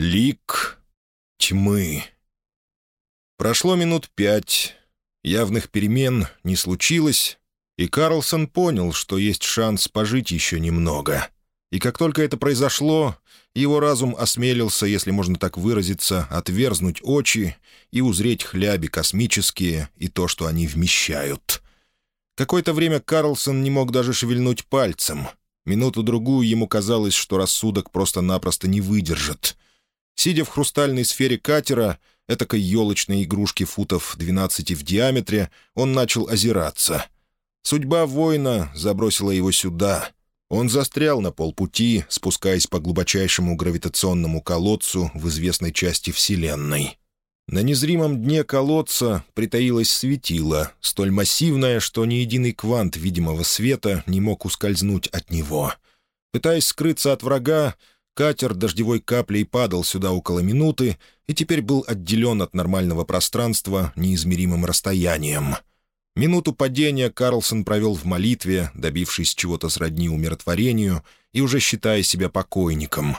Лик тьмы. Прошло минут пять. Явных перемен не случилось, и Карлсон понял, что есть шанс пожить еще немного. И как только это произошло, его разум осмелился, если можно так выразиться, отверзнуть очи и узреть хляби космические и то, что они вмещают. Какое-то время Карлсон не мог даже шевельнуть пальцем. Минуту-другую ему казалось, что рассудок просто-напросто не выдержит. Сидя в хрустальной сфере катера, этакой елочной игрушки футов 12 в диаметре, он начал озираться. Судьба воина забросила его сюда. Он застрял на полпути, спускаясь по глубочайшему гравитационному колодцу в известной части Вселенной. На незримом дне колодца притаилось светило, столь массивное, что ни единый квант видимого света не мог ускользнуть от него. Пытаясь скрыться от врага, катер дождевой каплей падал сюда около минуты и теперь был отделен от нормального пространства неизмеримым расстоянием. Минуту падения Карлсон провел в молитве, добившись чего-то сродни умиротворению и уже считая себя покойником.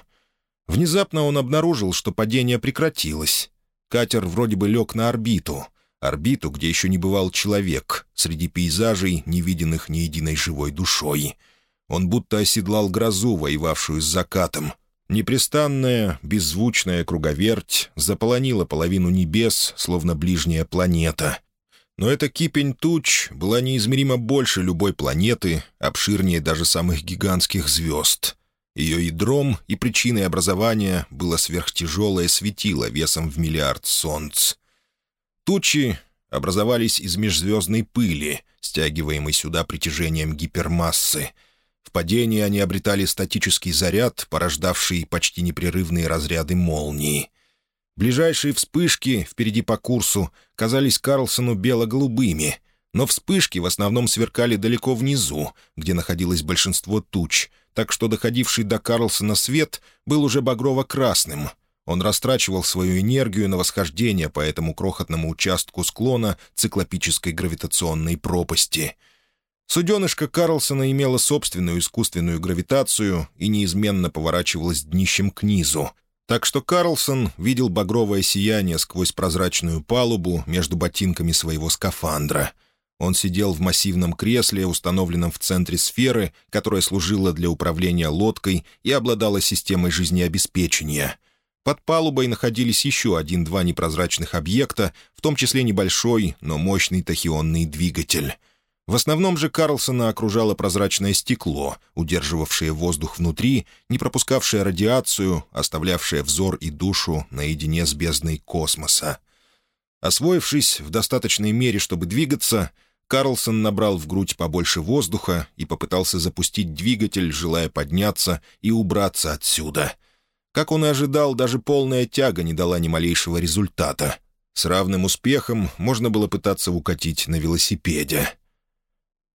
Внезапно он обнаружил, что падение прекратилось. Катер вроде бы лег на орбиту. Орбиту, где еще не бывал человек, среди пейзажей, не виденных ни единой живой душой. Он будто оседлал грозу, воевавшую с закатом. Непрестанная, беззвучная круговерть заполонила половину небес, словно ближняя планета. Но эта кипень туч была неизмеримо больше любой планеты, обширнее даже самых гигантских звезд. Ее ядром и причиной образования было сверхтяжелое светило весом в миллиард солнц. Тучи образовались из межзвездной пыли, стягиваемой сюда притяжением гипермассы. В падении они обретали статический заряд, порождавший почти непрерывные разряды молнии. Ближайшие вспышки впереди по курсу казались Карлсону бело-голубыми, но вспышки в основном сверкали далеко внизу, где находилось большинство туч, так что доходивший до Карлсона свет был уже багрово-красным. Он растрачивал свою энергию на восхождение по этому крохотному участку склона циклопической гравитационной пропасти. Суденышко Карлсона имело собственную искусственную гравитацию и неизменно поворачивалось днищем к низу, так что Карлсон видел багровое сияние сквозь прозрачную палубу между ботинками своего скафандра — он сидел в массивном кресле, установленном в центре сферы, которая служила для управления лодкой и обладала системой жизнеобеспечения. Под палубой находились еще один-два непрозрачных объекта, в том числе небольшой, но мощный тахионный двигатель. В основном же Карлсона окружало прозрачное стекло, удерживавшее воздух внутри, не пропускавшее радиацию, оставлявшее взор и душу наедине с бездной космоса. Освоившись в достаточной мере, чтобы двигаться, Карлсон набрал в грудь побольше воздуха и попытался запустить двигатель, желая подняться и убраться отсюда. Как он и ожидал, даже полная тяга не дала ни малейшего результата. С равным успехом можно было пытаться укатить на велосипеде.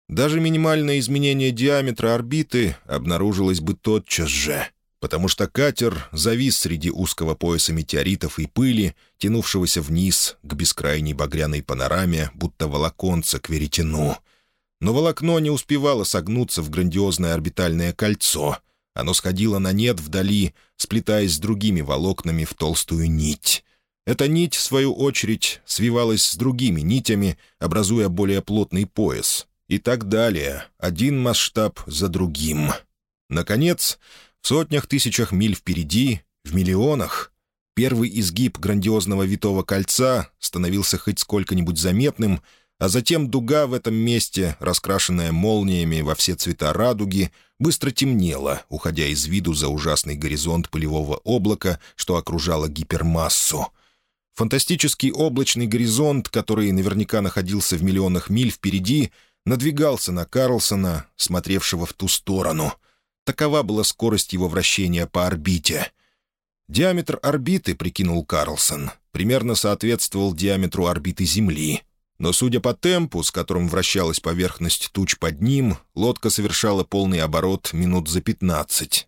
Даже минимальное изменение диаметра орбиты обнаружилось бы тотчас же — потому что катер завис среди узкого пояса метеоритов и пыли, тянувшегося вниз к бескрайней багряной панораме, будто волоконца к веретену. Но волокно не успевало согнуться в грандиозное орбитальное кольцо. Оно сходило на нет вдали, сплетаясь с другими волокнами в толстую нить. Эта нить, в свою очередь, свивалась с другими нитями, образуя более плотный пояс. И так далее, один масштаб за другим. Наконец, в сотнях тысячах миль впереди, в миллионах, первый изгиб грандиозного витого кольца становился хоть сколько-нибудь заметным, а затем дуга в этом месте, раскрашенная молниями во все цвета радуги, быстро темнела, уходя из виду за ужасный горизонт пылевого облака, что окружало гипермассу. Фантастический облачный горизонт, который наверняка находился в миллионах миль впереди, надвигался на Карлсона, смотревшего в ту сторону — Такова была скорость его вращения по орбите. Диаметр орбиты, прикинул Карлсон, примерно соответствовал диаметру орбиты Земли. Но, судя по темпу, с которым вращалась поверхность туч под ним, лодка совершала полный оборот минут за пятнадцать.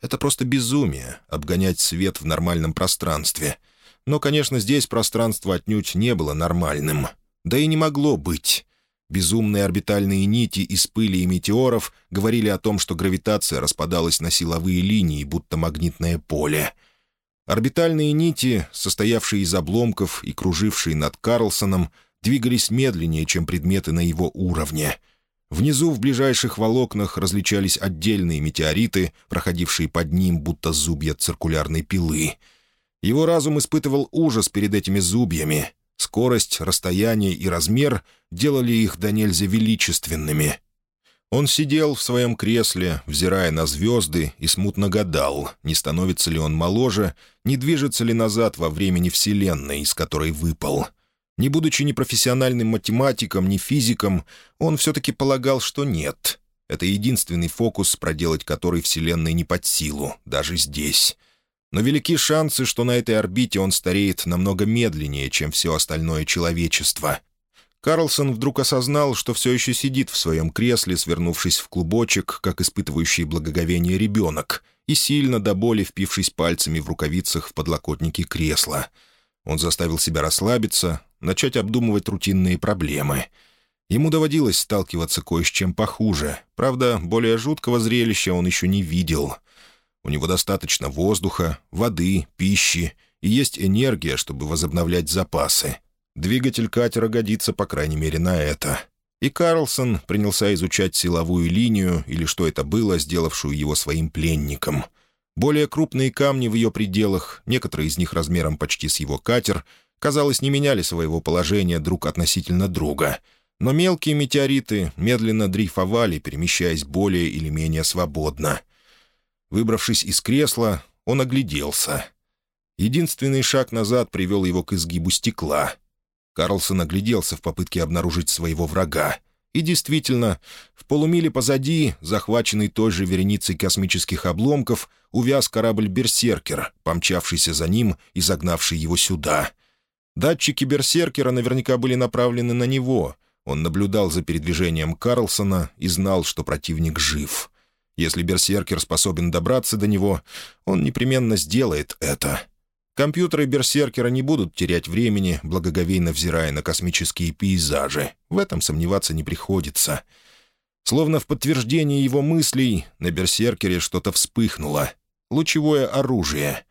Это просто безумие — обгонять свет в нормальном пространстве. Но, конечно, здесь пространство отнюдь не было нормальным. Да и не могло быть. Безумные орбитальные нити из пыли и метеоров говорили о том, что гравитация распадалась на силовые линии, будто магнитное поле. Орбитальные нити, состоявшие из обломков и кружившие над Карлсоном, двигались медленнее, чем предметы на его уровне. Внизу в ближайших волокнах различались отдельные метеориты, проходившие под ним, будто зубья циркулярной пилы. Его разум испытывал ужас перед этими зубьями. Скорость, расстояние и размер делали их до нельзя величественными. Он сидел в своем кресле, взирая на звезды, и смутно гадал, не становится ли он моложе, не движется ли назад во времени Вселенной, из которой выпал. Не будучи ни профессиональным математиком, ни физиком, он все-таки полагал, что нет. Это единственный фокус, проделать который Вселенной не под силу, даже здесь. Но велики шансы, что на этой орбите он стареет намного медленнее, чем все остальное человечество — Карлсон вдруг осознал, что все еще сидит в своем кресле, свернувшись в клубочек, как испытывающий благоговение ребенок, и сильно до боли впившись пальцами в рукавицах в подлокотники кресла. Он заставил себя расслабиться, начать обдумывать рутинные проблемы. Ему доводилось сталкиваться кое с чем похуже. Правда, более жуткого зрелища он еще не видел. У него достаточно воздуха, воды, пищи, и есть энергия, чтобы возобновлять запасы. Двигатель катера годится, по крайней мере, на это. И Карлсон принялся изучать силовую линию, или что это было, сделавшую его своим пленником. Более крупные камни в ее пределах, некоторые из них размером почти с его катер, казалось, не меняли своего положения друг относительно друга. Но мелкие метеориты медленно дрейфовали, перемещаясь более или менее свободно. Выбравшись из кресла, он огляделся. Единственный шаг назад привел его к изгибу стекла — Карлсон огляделся в попытке обнаружить своего врага. И действительно, в полумиле позади, захваченный той же вереницей космических обломков, увяз корабль «Берсеркер», помчавшийся за ним и загнавший его сюда. Датчики «Берсеркера» наверняка были направлены на него. Он наблюдал за передвижением Карлсона и знал, что противник жив. Если «Берсеркер» способен добраться до него, он непременно сделает это — Компьютеры Берсеркера не будут терять времени, благоговейно взирая на космические пейзажи. В этом сомневаться не приходится. Словно в подтверждение его мыслей, на Берсеркере что-то вспыхнуло. Лучевое оружие.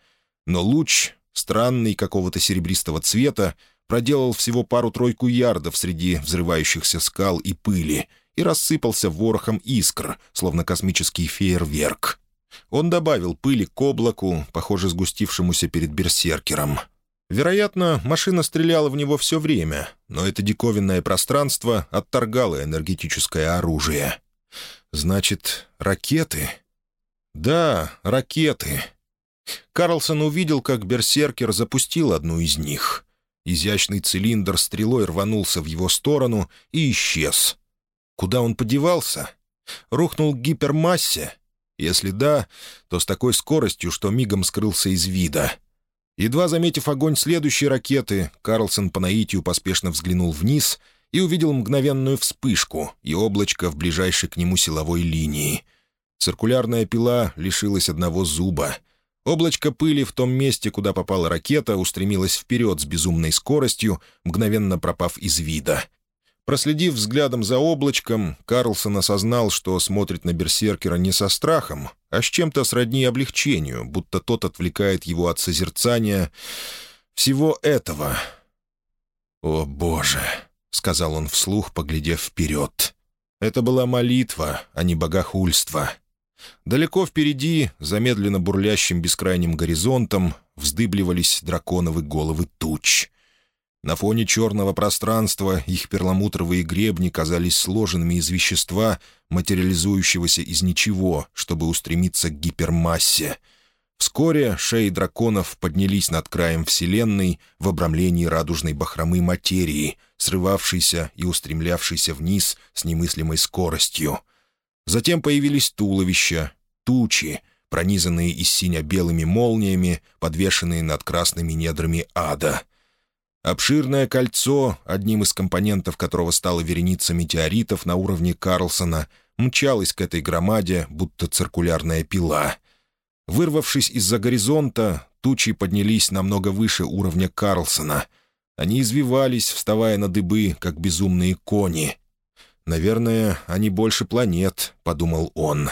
Но луч, странный какого-то серебристого цвета, проделал всего пару-тройку ярдов среди взрывающихся скал и пыли и рассыпался ворохом искр, словно космический фейерверк. Он добавил пыли к облаку, похоже, сгустившемуся перед берсеркером. Вероятно, машина стреляла в него все время, но это диковинное пространство отторгало энергетическое оружие. Значит, ракеты? Да, ракеты. Карлсон увидел, как берсеркер запустил одну из них. Изящный цилиндр стрелой рванулся в его сторону и исчез. Куда он подевался? Рухнул к гипермассе? Если да, то с такой скоростью, что мигом скрылся из вида. Едва заметив огонь следующей ракеты, Карлсон по наитию поспешно взглянул вниз и увидел мгновенную вспышку и облачко в ближайшей к нему силовой линии. Циркулярная пила лишилась одного зуба. Облачко пыли в том месте, куда попала ракета, устремилось вперед с безумной скоростью, мгновенно пропав из вида — Проследив взглядом за облачком, Карлсон осознал, что смотрит на берсеркера не со страхом, а с чем-то сродни облегчению, будто тот отвлекает его от созерцания всего этого. «О, Боже!» — сказал он вслух, поглядев вперед. Это была молитва, а не богохульство. Далеко впереди, замедленно бурлящим бескрайним горизонтом, вздыбливались драконовы головы туч. На фоне черного пространства их перламутровые гребни казались сложенными из вещества, материализующегося из ничего, чтобы устремиться к гипермассе. Вскоре шеи драконов поднялись над краем Вселенной в обрамлении радужной бахромы материи, срывавшейся и устремлявшейся вниз с немыслимой скоростью. Затем появились туловища, тучи, пронизанные из синя-белыми молниями, подвешенные над красными недрами ада — Обширное кольцо, одним из компонентов которого стала вереница метеоритов на уровне Карлсона, мчалось к этой громаде, будто циркулярная пила. Вырвавшись из-за горизонта, тучи поднялись намного выше уровня Карлсона. Они извивались, вставая на дыбы, как безумные кони. «Наверное, они больше планет», — подумал он.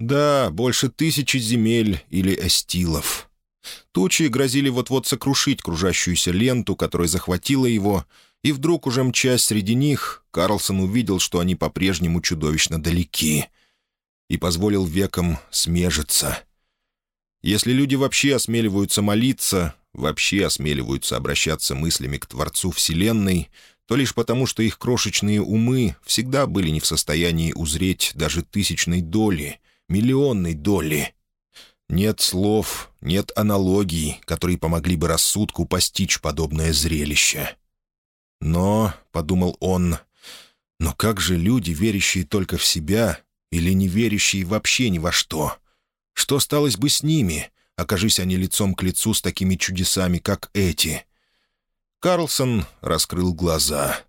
«Да, больше тысячи земель или эстилов». Тучи грозили вот-вот сокрушить кружащуюся ленту, которая захватила его, и вдруг, уже мчась среди них, Карлсон увидел, что они по-прежнему чудовищно далеки, и позволил векам смежиться. Если люди вообще осмеливаются молиться, вообще осмеливаются обращаться мыслями к Творцу Вселенной, то лишь потому, что их крошечные умы всегда были не в состоянии узреть даже тысячной доли, миллионной доли. Нет слов, нет аналогий, которые помогли бы рассудку постичь подобное зрелище. Но, — подумал он, — но как же люди, верящие только в себя или не верящие вообще ни во что? Что сталось бы с ними, окажись они лицом к лицу с такими чудесами, как эти — Карлсон раскрыл глаза.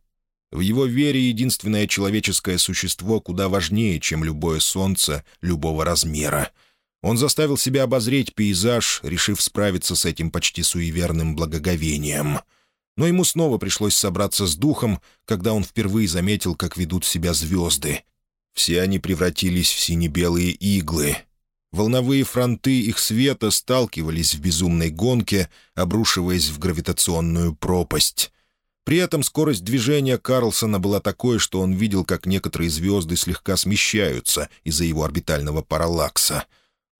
В его вере единственное человеческое существо куда важнее, чем любое солнце любого размера. Он заставил себя обозреть пейзаж, решив справиться с этим почти суеверным благоговением. Но ему снова пришлось собраться с духом, когда он впервые заметил, как ведут себя звезды. Все они превратились в сине-белые иглы, Волновые фронты их света сталкивались в безумной гонке, обрушиваясь в гравитационную пропасть. При этом скорость движения Карлсона была такой, что он видел, как некоторые звезды слегка смещаются из-за его орбитального параллакса.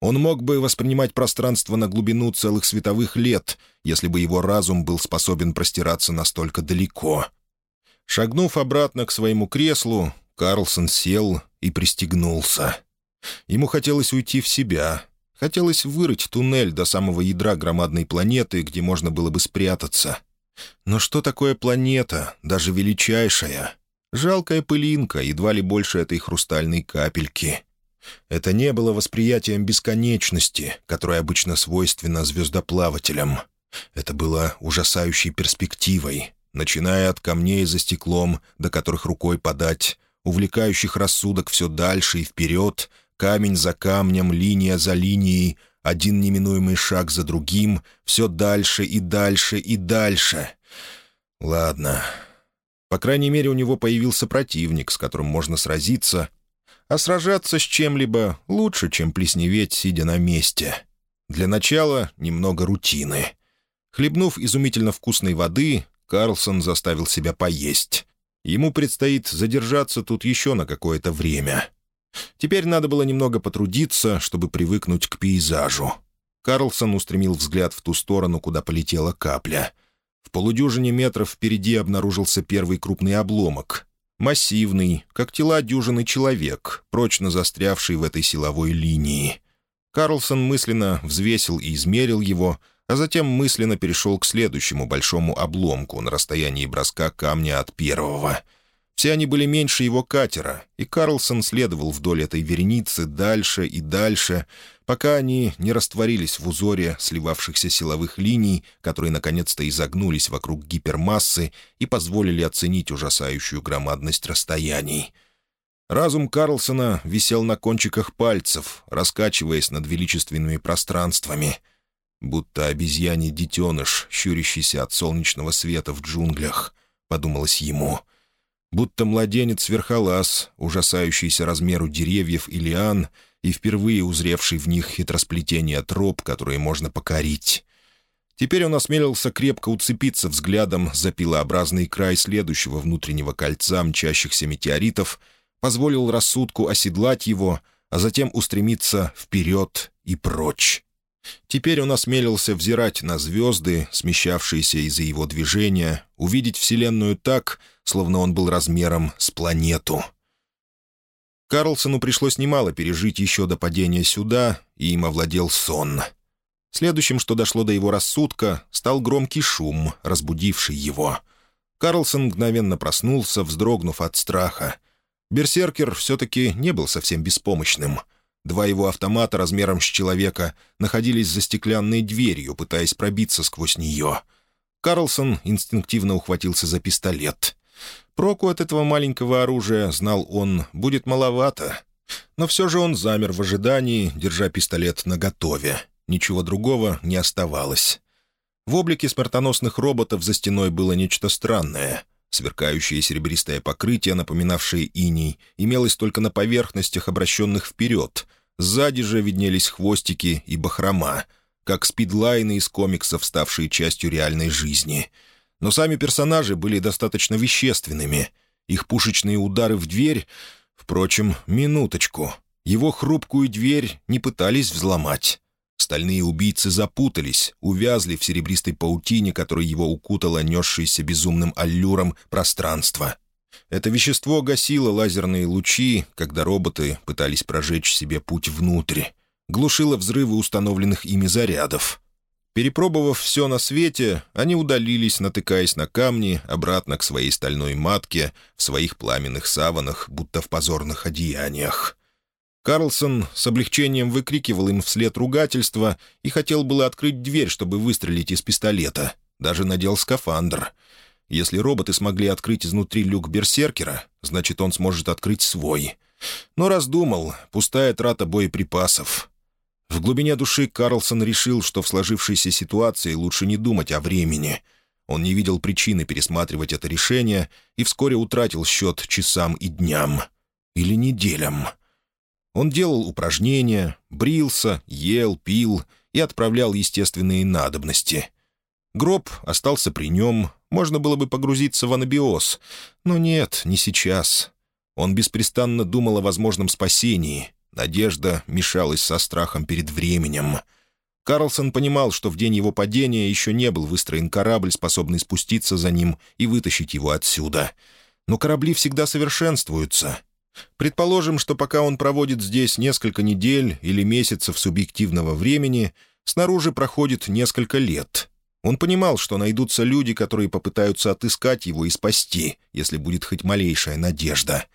Он мог бы воспринимать пространство на глубину целых световых лет, если бы его разум был способен простираться настолько далеко. Шагнув обратно к своему креслу, Карлсон сел и пристегнулся. Ему хотелось уйти в себя. Хотелось вырыть туннель до самого ядра громадной планеты, где можно было бы спрятаться. Но что такое планета, даже величайшая? Жалкая пылинка, едва ли больше этой хрустальной капельки. Это не было восприятием бесконечности, которое обычно свойственно звездоплавателям. Это было ужасающей перспективой, начиная от камней за стеклом, до которых рукой подать, увлекающих рассудок все дальше и вперед, камень за камнем, линия за линией, один неминуемый шаг за другим, все дальше и дальше и дальше. Ладно. По крайней мере, у него появился противник, с которым можно сразиться, а сражаться с чем-либо лучше, чем плесневеть, сидя на месте. Для начала немного рутины. Хлебнув изумительно вкусной воды, Карлсон заставил себя поесть. Ему предстоит задержаться тут еще на какое-то время. Теперь надо было немного потрудиться, чтобы привыкнуть к пейзажу. Карлсон устремил взгляд в ту сторону, куда полетела капля. В полудюжине метров впереди обнаружился первый крупный обломок. Массивный, как тела дюжины человек, прочно застрявший в этой силовой линии. Карлсон мысленно взвесил и измерил его, а затем мысленно перешел к следующему большому обломку на расстоянии броска камня от первого — все они были меньше его катера, и Карлсон следовал вдоль этой вереницы дальше и дальше, пока они не растворились в узоре сливавшихся силовых линий, которые наконец-то изогнулись вокруг гипермассы и позволили оценить ужасающую громадность расстояний. Разум Карлсона висел на кончиках пальцев, раскачиваясь над величественными пространствами, будто обезьяний детеныш, щурящийся от солнечного света в джунглях, — подумалось ему — будто младенец-верхолаз, ужасающийся размеру деревьев и лиан и впервые узревший в них хитросплетение троп, которые можно покорить. Теперь он осмелился крепко уцепиться взглядом за пилообразный край следующего внутреннего кольца мчащихся метеоритов, позволил рассудку оседлать его, а затем устремиться вперед и прочь. Теперь он осмелился взирать на звезды, смещавшиеся из-за его движения, увидеть Вселенную так, словно он был размером с планету. Карлсону пришлось немало пережить еще до падения сюда, и им овладел сон. Следующим, что дошло до его рассудка, стал громкий шум, разбудивший его. Карлсон мгновенно проснулся, вздрогнув от страха. Берсеркер все-таки не был совсем беспомощным — Два его автомата размером с человека находились за стеклянной дверью, пытаясь пробиться сквозь нее. Карлсон инстинктивно ухватился за пистолет. Проку от этого маленького оружия, знал он, будет маловато. Но все же он замер в ожидании, держа пистолет наготове. Ничего другого не оставалось. В облике смертоносных роботов за стеной было нечто странное — Сверкающее серебристое покрытие, напоминавшее иней, имелось только на поверхностях, обращенных вперед. Сзади же виднелись хвостики и бахрома. как спидлайны из комиксов, ставшие частью реальной жизни. Но сами персонажи были достаточно вещественными. Их пушечные удары в дверь... Впрочем, минуточку. Его хрупкую дверь не пытались взломать. Стальные убийцы запутались, увязли в серебристой паутине, которой его укутало несшееся безумным аллюром пространство. Это вещество гасило лазерные лучи, когда роботы пытались прожечь себе путь внутрь, глушило взрывы установленных ими зарядов. Перепробовав все на свете, они удалились, натыкаясь на камни, обратно к своей стальной матке, в своих пламенных саванах, будто в позорных одеяниях. Карлсон с облегчением выкрикивал им вслед ругательства и хотел было открыть дверь, чтобы выстрелить из пистолета. Даже надел скафандр. Если роботы смогли открыть изнутри люк берсеркера, значит, он сможет открыть свой. Но раздумал, пустая трата боеприпасов. В глубине души Карлсон решил, что в сложившейся ситуации лучше не думать о времени. Он не видел причины пересматривать это решение и вскоре утратил счет часам и дням. Или неделям. Он делал упражнения, брился, ел, пил и отправлял естественные надобности. Гроб остался при нем, можно было бы погрузиться в анабиоз, но нет, не сейчас. Он беспрестанно думал о возможном спасении. Надежда мешалась со страхом перед временем. Карлсон понимал, что в день его падения еще не был выстроен корабль, способный спуститься за ним и вытащить его отсюда. Но корабли всегда совершенствуются, Предположим, что пока он проводит здесь несколько недель или месяцев субъективного времени, снаружи проходит несколько лет. Он понимал, что найдутся люди, которые попытаются отыскать его и спасти, если будет хоть малейшая надежда.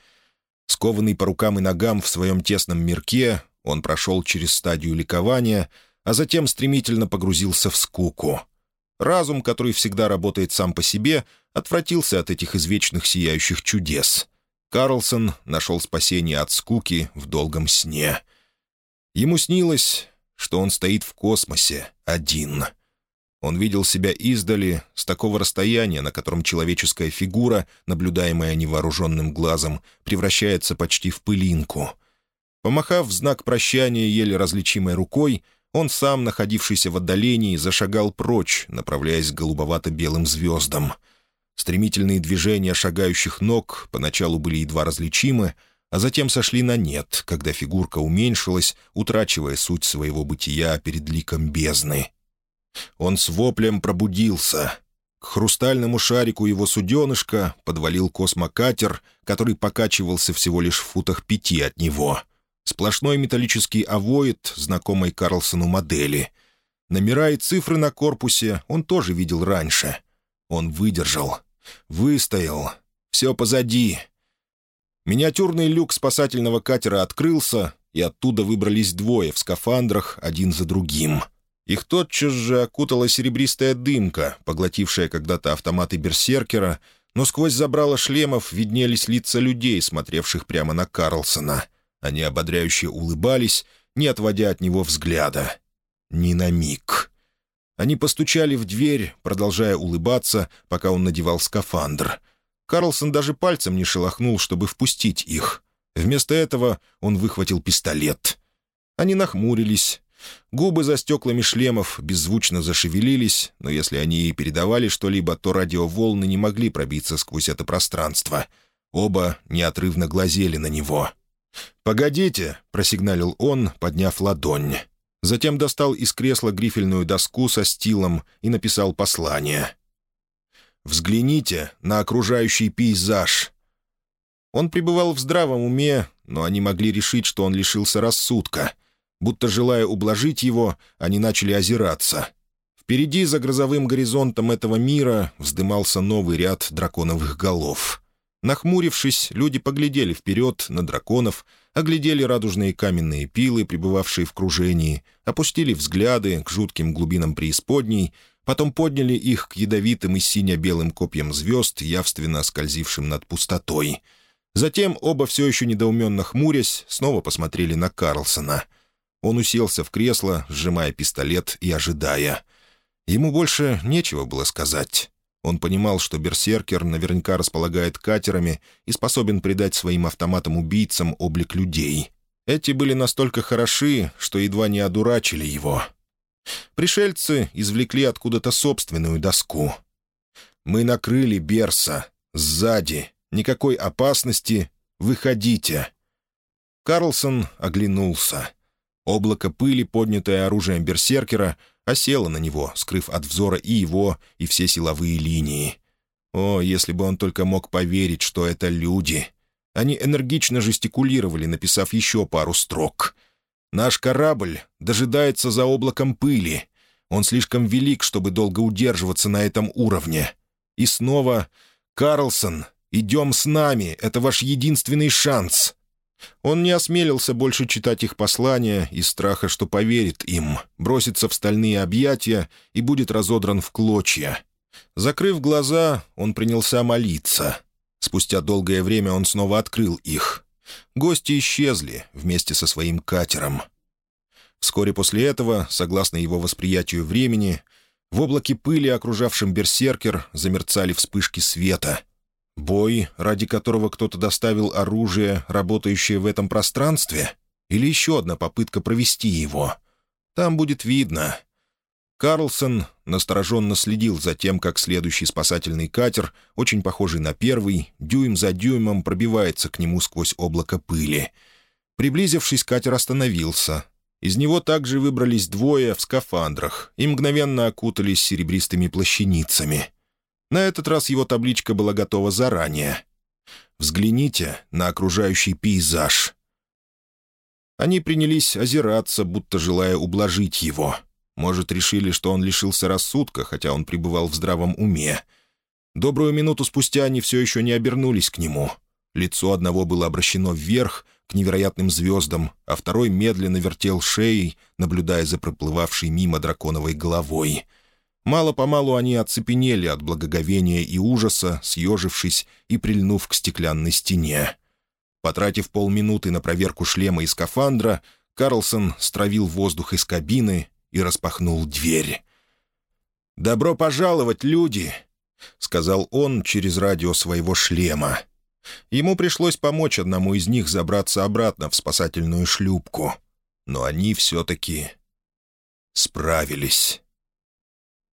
Скованный по рукам и ногам в своем тесном мирке, он прошел через стадию ликования, а затем стремительно погрузился в скуку. Разум, который всегда работает сам по себе, отвратился от этих извечных сияющих чудес — Карлсон нашел спасение от скуки в долгом сне. Ему снилось, что он стоит в космосе один. Он видел себя издали, с такого расстояния, на котором человеческая фигура, наблюдаемая невооруженным глазом, превращается почти в пылинку. Помахав в знак прощания еле различимой рукой, он сам, находившийся в отдалении, зашагал прочь, направляясь к голубовато-белым звездам — Стремительные движения шагающих ног поначалу были едва различимы, а затем сошли на нет, когда фигурка уменьшилась, утрачивая суть своего бытия перед ликом бездны. Он с воплем пробудился. К хрустальному шарику его суденышка подвалил космокатер, который покачивался всего лишь в футах пяти от него. Сплошной металлический авоид, знакомой Карлсону модели. Номера и цифры на корпусе он тоже видел раньше. Он выдержал, Выстоял. Все позади. Миниатюрный люк спасательного катера открылся, и оттуда выбрались двое в скафандрах, один за другим. Их тотчас же окутала серебристая дымка, поглотившая когда-то автоматы берсеркера, но сквозь забрало шлемов виднелись лица людей, смотревших прямо на Карлсона. Они ободряюще улыбались, не отводя от него взгляда. Ни на миг. Они постучали в дверь, продолжая улыбаться, пока он надевал скафандр. Карлсон даже пальцем не шелохнул, чтобы впустить их. Вместо этого он выхватил пистолет. Они нахмурились. Губы за стеклами шлемов беззвучно зашевелились, но если они и передавали что-либо, то радиоволны не могли пробиться сквозь это пространство. Оба неотрывно глазели на него. «Погодите», — просигналил он, подняв ладонь. Затем достал из кресла грифельную доску со стилом и написал послание. «Взгляните на окружающий пейзаж». Он пребывал в здравом уме, но они могли решить, что он лишился рассудка. Будто желая ублажить его, они начали озираться. Впереди, за грозовым горизонтом этого мира, вздымался новый ряд драконовых голов. Нахмурившись, люди поглядели вперед на драконов — оглядели радужные каменные пилы, пребывавшие в кружении, опустили взгляды к жутким глубинам преисподней, потом подняли их к ядовитым и сине-белым копьям звезд, явственно скользившим над пустотой. Затем оба, все еще недоуменно хмурясь, снова посмотрели на Карлсона. Он уселся в кресло, сжимая пистолет и ожидая. Ему больше нечего было сказать. Он понимал, что берсеркер наверняка располагает катерами и способен придать своим автоматам-убийцам облик людей. Эти были настолько хороши, что едва не одурачили его. Пришельцы извлекли откуда-то собственную доску. «Мы накрыли Берса. Сзади. Никакой опасности. Выходите». Карлсон оглянулся. Облако пыли, поднятое оружием берсеркера, осело на него, скрыв от взора и его, и все силовые линии. О, если бы он только мог поверить, что это люди. Они энергично жестикулировали, написав еще пару строк. «Наш корабль дожидается за облаком пыли. Он слишком велик, чтобы долго удерживаться на этом уровне». И снова «Карлсон, идем с нами, это ваш единственный шанс». Он не осмелился больше читать их послания из страха, что поверит им, бросится в стальные объятия и будет разодран в клочья. Закрыв глаза, он принялся молиться. Спустя долгое время он снова открыл их. Гости исчезли вместе со своим катером. Вскоре после этого, согласно его восприятию времени, в облаке пыли, окружавшем берсеркер, замерцали вспышки света — Бой, ради которого кто-то доставил оружие, работающее в этом пространстве? Или еще одна попытка провести его? Там будет видно. Карлсон настороженно следил за тем, как следующий спасательный катер, очень похожий на первый, дюйм за дюймом пробивается к нему сквозь облако пыли. Приблизившись, катер остановился. Из него также выбрались двое в скафандрах и мгновенно окутались серебристыми плащаницами — на этот раз его табличка была готова заранее. «Взгляните на окружающий пейзаж». Они принялись озираться, будто желая ублажить его. Может, решили, что он лишился рассудка, хотя он пребывал в здравом уме. Добрую минуту спустя они все еще не обернулись к нему. Лицо одного было обращено вверх, к невероятным звездам, а второй медленно вертел шеей, наблюдая за проплывавшей мимо драконовой головой — Мало-помалу они оцепенели от благоговения и ужаса, съежившись и прильнув к стеклянной стене. Потратив полминуты на проверку шлема и скафандра, Карлсон стравил воздух из кабины и распахнул дверь. «Добро пожаловать, люди!» — сказал он через радио своего шлема. Ему пришлось помочь одному из них забраться обратно в спасательную шлюпку. Но они все-таки справились.